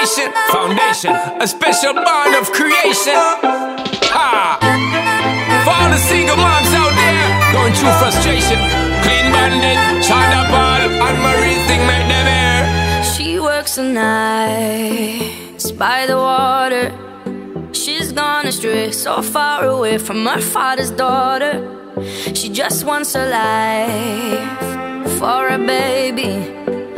inspiration, foundation, a special bond of creation. Ha! For all the single moms out there going through frustration, clean bandit, China Paul, Anne-Marie thing make them air. She works the nights by the water. She's gone astray, so far away from her father's daughter. She just wants a life for a baby.